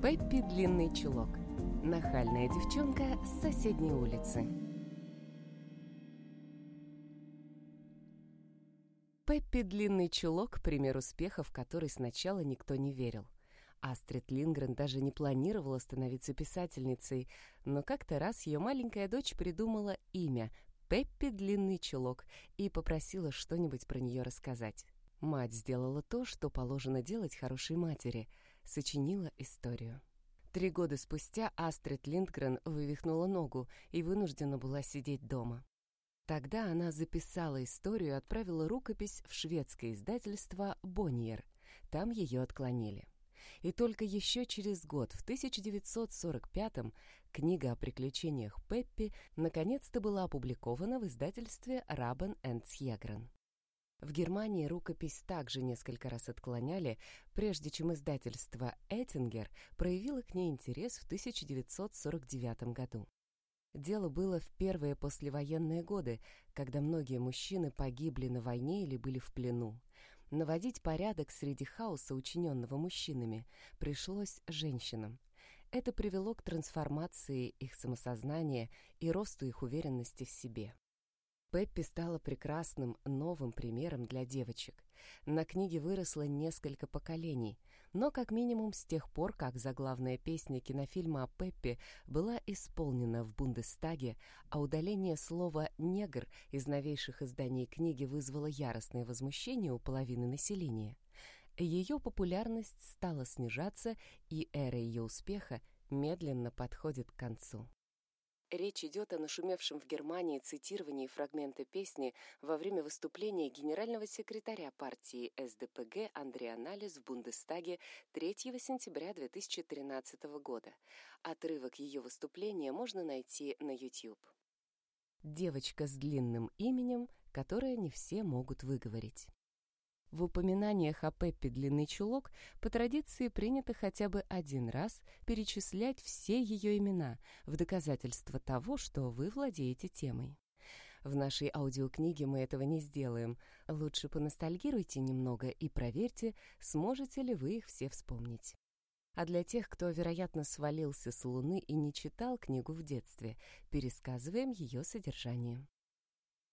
Пеппи Длинный Чулок. Нахальная девчонка с соседней улицы. Пеппи Длинный Чулок – пример успеха, в который сначала никто не верил. Астрид Лингрен даже не планировала становиться писательницей, но как-то раз ее маленькая дочь придумала имя Пеппи Длинный Чулок и попросила что-нибудь про нее рассказать. Мать сделала то, что положено делать хорошей матери — сочинила историю. Три года спустя Астрид Линдгрен вывихнула ногу и вынуждена была сидеть дома. Тогда она записала историю и отправила рукопись в шведское издательство «Бонниер». Там ее отклонили. И только еще через год, в 1945-м, книга о приключениях Пеппи наконец-то была опубликована в издательстве «Рабен энд Сьегрен». В Германии рукопись также несколько раз отклоняли, прежде чем издательство «Эттингер» проявило к ней интерес в 1949 году. Дело было в первые послевоенные годы, когда многие мужчины погибли на войне или были в плену. Наводить порядок среди хаоса, учиненного мужчинами, пришлось женщинам. Это привело к трансформации их самосознания и росту их уверенности в себе. Пеппи стала прекрасным новым примером для девочек. На книге выросло несколько поколений, но как минимум с тех пор, как заглавная песня кинофильма о Пеппи была исполнена в Бундестаге, а удаление слова «негр» из новейших изданий книги вызвало яростное возмущение у половины населения. Ее популярность стала снижаться, и эра ее успеха медленно подходит к концу. Речь идет о нашумевшем в Германии цитировании фрагмента песни во время выступления генерального секретаря партии СДПГ Андреа Налис в Бундестаге 3 сентября 2013 года. Отрывок ее выступления можно найти на YouTube. Девочка с длинным именем, которое не все могут выговорить. В упоминаниях о Пеппи длинный чулок по традиции принято хотя бы один раз перечислять все ее имена в доказательство того, что вы владеете темой. В нашей аудиокниге мы этого не сделаем. Лучше поностальгируйте немного и проверьте, сможете ли вы их все вспомнить. А для тех, кто, вероятно, свалился с Луны и не читал книгу в детстве, пересказываем ее содержание.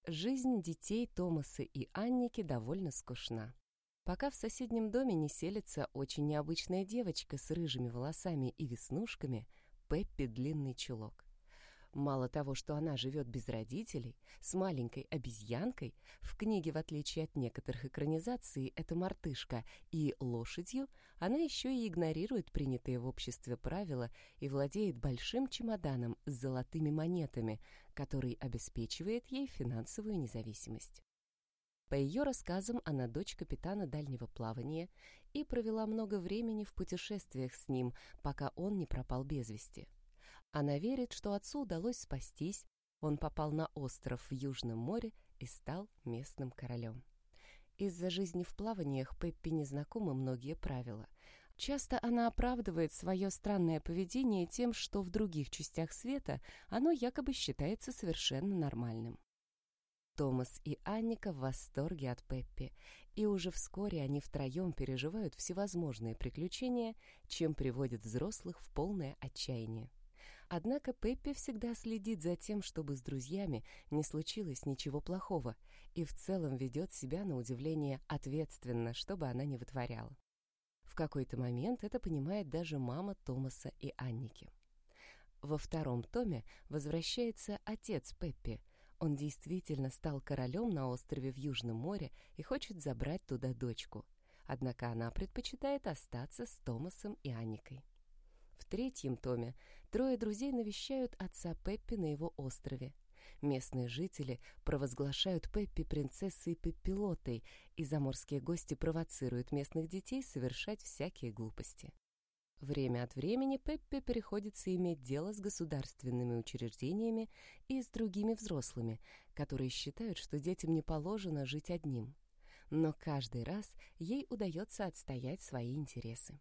Жизнь детей Томаса и Анники довольно скучна. Пока в соседнем доме не селится очень необычная девочка с рыжими волосами и веснушками, Пеппи Длинный Чулок. Мало того, что она живет без родителей, с маленькой обезьянкой, в книге, в отличие от некоторых экранизаций, это мартышка, и лошадью, она еще и игнорирует принятые в обществе правила и владеет большим чемоданом с золотыми монетами, который обеспечивает ей финансовую независимость. По ее рассказам, она дочь капитана дальнего плавания и провела много времени в путешествиях с ним, пока он не пропал без вести. Она верит, что отцу удалось спастись, он попал на остров в Южном море и стал местным королем. Из-за жизни в плаваниях Пеппи незнакомы многие правила. Часто она оправдывает свое странное поведение тем, что в других частях света оно якобы считается совершенно нормальным. Томас и Анника в восторге от Пеппи, и уже вскоре они втроем переживают всевозможные приключения, чем приводят взрослых в полное отчаяние. Однако Пеппи всегда следит за тем, чтобы с друзьями не случилось ничего плохого, и в целом ведет себя на удивление ответственно, чтобы она не вытворяла. В какой-то момент это понимает даже мама Томаса и Анники. Во втором томе возвращается отец Пеппи. Он действительно стал королем на острове в Южном море и хочет забрать туда дочку. Однако она предпочитает остаться с Томасом и Анникой. В третьем томе трое друзей навещают отца Пеппи на его острове. Местные жители провозглашают Пеппи принцессой Пеппилотой, и заморские гости провоцируют местных детей совершать всякие глупости. Время от времени Пеппи приходится иметь дело с государственными учреждениями и с другими взрослыми, которые считают, что детям не положено жить одним. Но каждый раз ей удается отстоять свои интересы.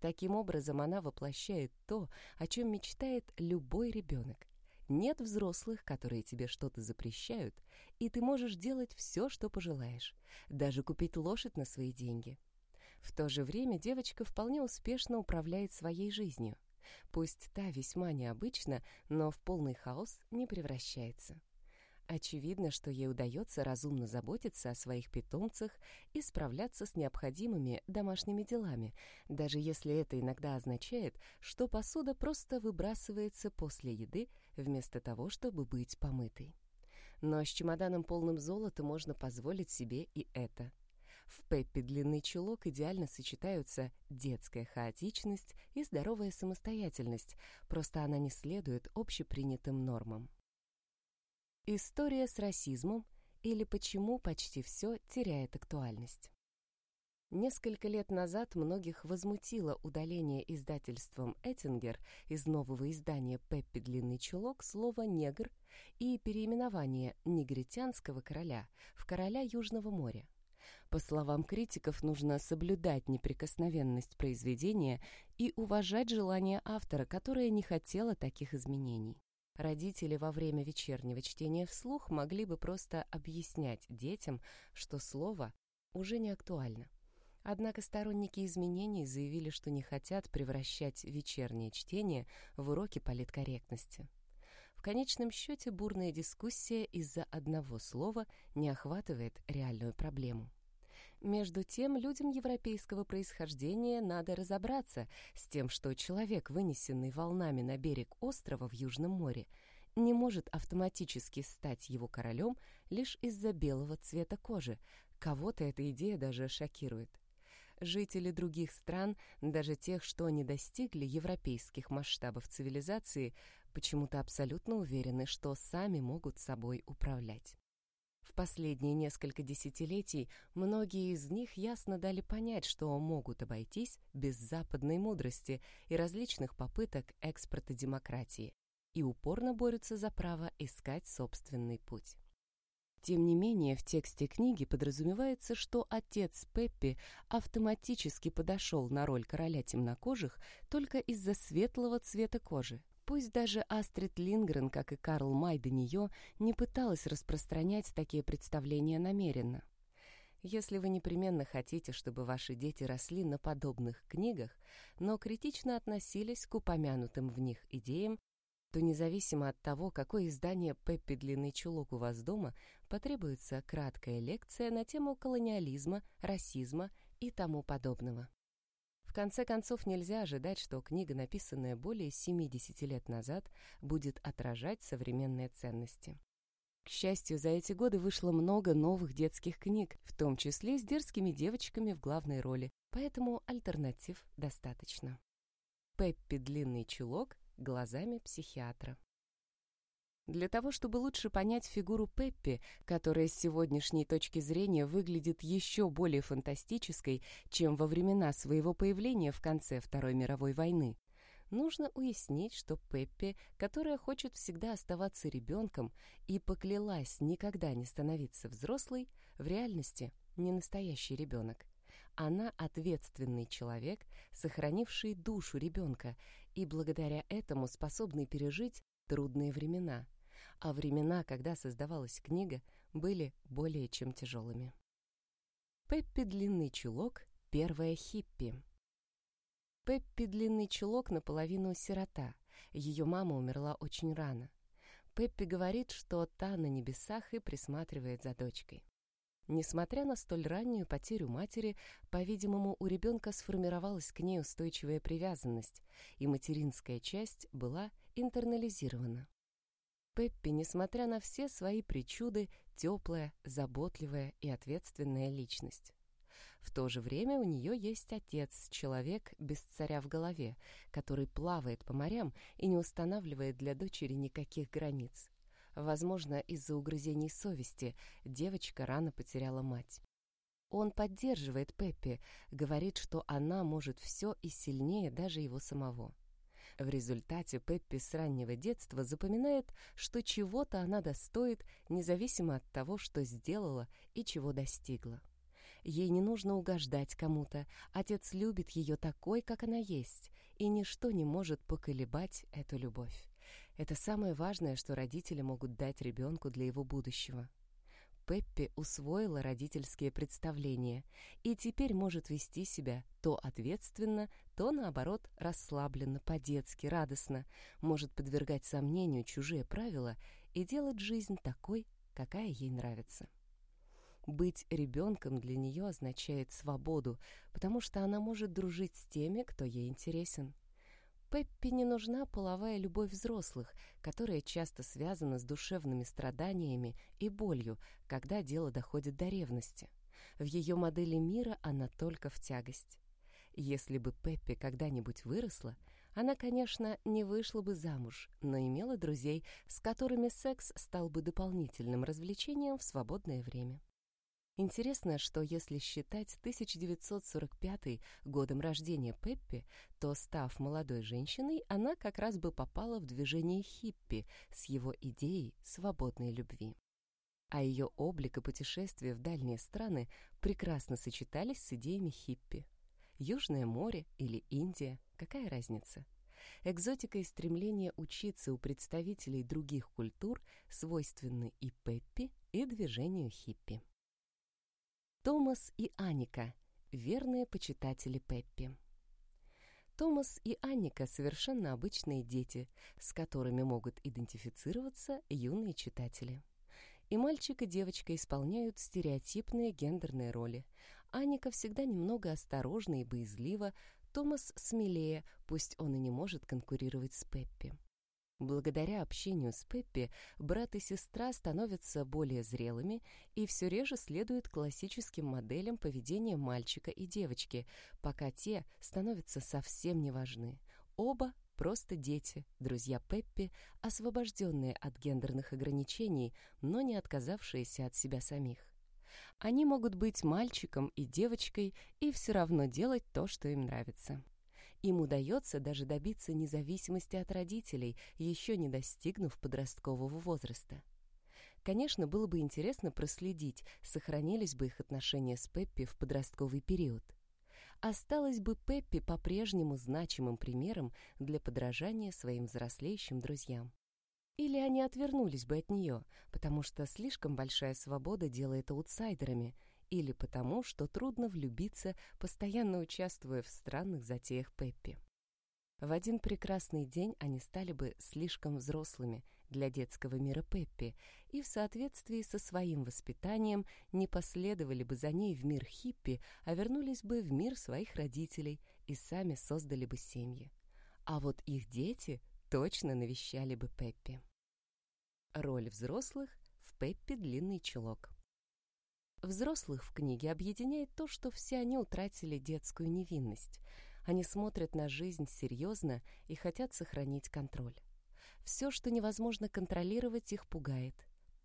Таким образом, она воплощает то, о чем мечтает любой ребенок. Нет взрослых, которые тебе что-то запрещают, и ты можешь делать все, что пожелаешь, даже купить лошадь на свои деньги. В то же время девочка вполне успешно управляет своей жизнью. Пусть та весьма необычна, но в полный хаос не превращается. Очевидно, что ей удается разумно заботиться о своих питомцах и справляться с необходимыми домашними делами, даже если это иногда означает, что посуда просто выбрасывается после еды вместо того, чтобы быть помытой. Но с чемоданом полным золота можно позволить себе и это. В Пеппи длинный чулок идеально сочетаются детская хаотичность и здоровая самостоятельность, просто она не следует общепринятым нормам. История с расизмом или почему почти все теряет актуальность. Несколько лет назад многих возмутило удаление издательством «Эттингер» из нового издания «Пеппи Длинный чулок» слова «негр» и переименование негритянского короля в короля Южного моря. По словам критиков, нужно соблюдать неприкосновенность произведения и уважать желание автора, которое не хотело таких изменений. Родители во время вечернего чтения вслух могли бы просто объяснять детям, что слово уже не актуально. Однако сторонники изменений заявили, что не хотят превращать вечернее чтение в уроки политкорректности. В конечном счете бурная дискуссия из-за одного слова не охватывает реальную проблему. Между тем, людям европейского происхождения надо разобраться с тем, что человек, вынесенный волнами на берег острова в Южном море, не может автоматически стать его королем лишь из-за белого цвета кожи. Кого-то эта идея даже шокирует. Жители других стран, даже тех, что не достигли европейских масштабов цивилизации, почему-то абсолютно уверены, что сами могут собой управлять. В последние несколько десятилетий многие из них ясно дали понять, что могут обойтись без западной мудрости и различных попыток экспорта демократии, и упорно борются за право искать собственный путь. Тем не менее, в тексте книги подразумевается, что отец Пеппи автоматически подошел на роль короля темнокожих только из-за светлого цвета кожи. Пусть даже Астрид Лингрен, как и Карл Май до нее, не пыталась распространять такие представления намеренно. Если вы непременно хотите, чтобы ваши дети росли на подобных книгах, но критично относились к упомянутым в них идеям, то независимо от того, какое издание «Пеппи Длинный чулок» у вас дома, потребуется краткая лекция на тему колониализма, расизма и тому подобного. В конце концов, нельзя ожидать, что книга, написанная более 70 лет назад, будет отражать современные ценности. К счастью, за эти годы вышло много новых детских книг, в том числе с дерзкими девочками в главной роли, поэтому альтернатив достаточно. Пеппи «Длинный чулок» глазами психиатра. Для того, чтобы лучше понять фигуру Пеппи, которая с сегодняшней точки зрения выглядит еще более фантастической, чем во времена своего появления в конце Второй мировой войны, нужно уяснить, что Пеппи, которая хочет всегда оставаться ребенком и поклялась никогда не становиться взрослой, в реальности не настоящий ребенок. Она ответственный человек, сохранивший душу ребенка и благодаря этому способный пережить трудные времена – а времена, когда создавалась книга, были более чем тяжелыми. Пеппи Длинный Чулок — первая хиппи. Пеппи Длинный Чулок наполовину сирота. Ее мама умерла очень рано. Пеппи говорит, что та на небесах и присматривает за дочкой. Несмотря на столь раннюю потерю матери, по-видимому, у ребенка сформировалась к ней устойчивая привязанность, и материнская часть была интернализирована. Пеппи, несмотря на все свои причуды, теплая, заботливая и ответственная личность. В то же время у нее есть отец, человек без царя в голове, который плавает по морям и не устанавливает для дочери никаких границ. Возможно, из-за угрызений совести девочка рано потеряла мать. Он поддерживает Пеппи, говорит, что она может все и сильнее даже его самого. В результате Пеппи с раннего детства запоминает, что чего-то она достоит, независимо от того, что сделала и чего достигла. Ей не нужно угождать кому-то, отец любит ее такой, как она есть, и ничто не может поколебать эту любовь. Это самое важное, что родители могут дать ребенку для его будущего. Пеппи усвоила родительские представления и теперь может вести себя то ответственно, то, наоборот, расслабленно, по-детски, радостно, может подвергать сомнению чужие правила и делать жизнь такой, какая ей нравится. Быть ребенком для нее означает свободу, потому что она может дружить с теми, кто ей интересен. Пеппи не нужна половая любовь взрослых, которая часто связана с душевными страданиями и болью, когда дело доходит до ревности. В ее модели мира она только в тягость. Если бы Пеппи когда-нибудь выросла, она, конечно, не вышла бы замуж, но имела друзей, с которыми секс стал бы дополнительным развлечением в свободное время. Интересно, что если считать 1945 годом рождения Пеппи, то, став молодой женщиной, она как раз бы попала в движение хиппи с его идеей свободной любви. А ее облик и путешествия в дальние страны прекрасно сочетались с идеями хиппи. Южное море или Индия, какая разница? Экзотика и стремление учиться у представителей других культур свойственны и Пеппи, и движению хиппи. Томас и Аника – верные почитатели Пеппи. Томас и Анника – совершенно обычные дети, с которыми могут идентифицироваться юные читатели. И мальчик, и девочка исполняют стереотипные гендерные роли. Анника всегда немного осторожна и боязлива, Томас смелее, пусть он и не может конкурировать с Пеппи. Благодаря общению с Пеппи брат и сестра становятся более зрелыми и все реже следуют классическим моделям поведения мальчика и девочки, пока те становятся совсем неважны. Оба просто дети, друзья Пеппи, освобожденные от гендерных ограничений, но не отказавшиеся от себя самих. Они могут быть мальчиком и девочкой и все равно делать то, что им нравится. Им удается даже добиться независимости от родителей, еще не достигнув подросткового возраста. Конечно, было бы интересно проследить, сохранились бы их отношения с Пеппи в подростковый период. Осталась бы Пеппи по-прежнему значимым примером для подражания своим взрослеющим друзьям. Или они отвернулись бы от нее, потому что слишком большая свобода делает аутсайдерами, или потому, что трудно влюбиться, постоянно участвуя в странных затеях Пеппи. В один прекрасный день они стали бы слишком взрослыми для детского мира Пеппи и в соответствии со своим воспитанием не последовали бы за ней в мир хиппи, а вернулись бы в мир своих родителей и сами создали бы семьи. А вот их дети точно навещали бы Пеппи. Роль взрослых в Пеппи длинный чулок. Взрослых в книге объединяет то, что все они утратили детскую невинность. Они смотрят на жизнь серьезно и хотят сохранить контроль. Все, что невозможно контролировать, их пугает.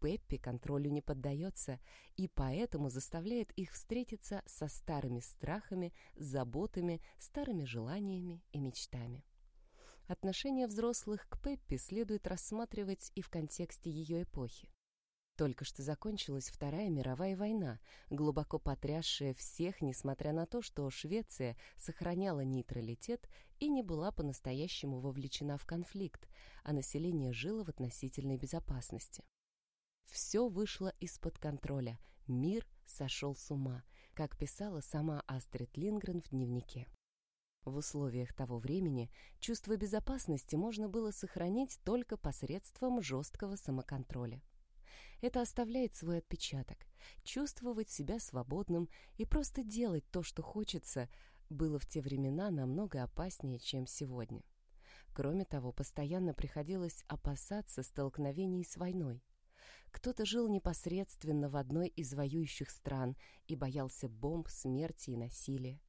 Пеппи контролю не поддается и поэтому заставляет их встретиться со старыми страхами, заботами, старыми желаниями и мечтами. Отношение взрослых к Пеппи следует рассматривать и в контексте ее эпохи. Только что закончилась Вторая мировая война, глубоко потрясшая всех, несмотря на то, что Швеция сохраняла нейтралитет и не была по-настоящему вовлечена в конфликт, а население жило в относительной безопасности. Все вышло из-под контроля, мир сошел с ума, как писала сама Астрид Лингрен в дневнике. В условиях того времени чувство безопасности можно было сохранить только посредством жесткого самоконтроля. Это оставляет свой отпечаток. Чувствовать себя свободным и просто делать то, что хочется, было в те времена намного опаснее, чем сегодня. Кроме того, постоянно приходилось опасаться столкновений с войной. Кто-то жил непосредственно в одной из воюющих стран и боялся бомб, смерти и насилия.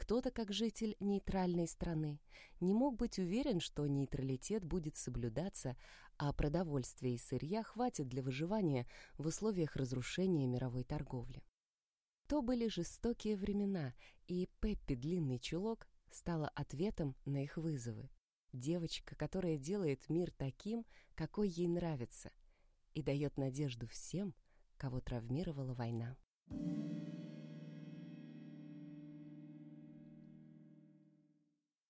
Кто-то, как житель нейтральной страны, не мог быть уверен, что нейтралитет будет соблюдаться, а продовольствия и сырья хватит для выживания в условиях разрушения мировой торговли. То были жестокие времена, и Пеппи Длинный Чулок стала ответом на их вызовы. Девочка, которая делает мир таким, какой ей нравится, и дает надежду всем, кого травмировала война. Thank you.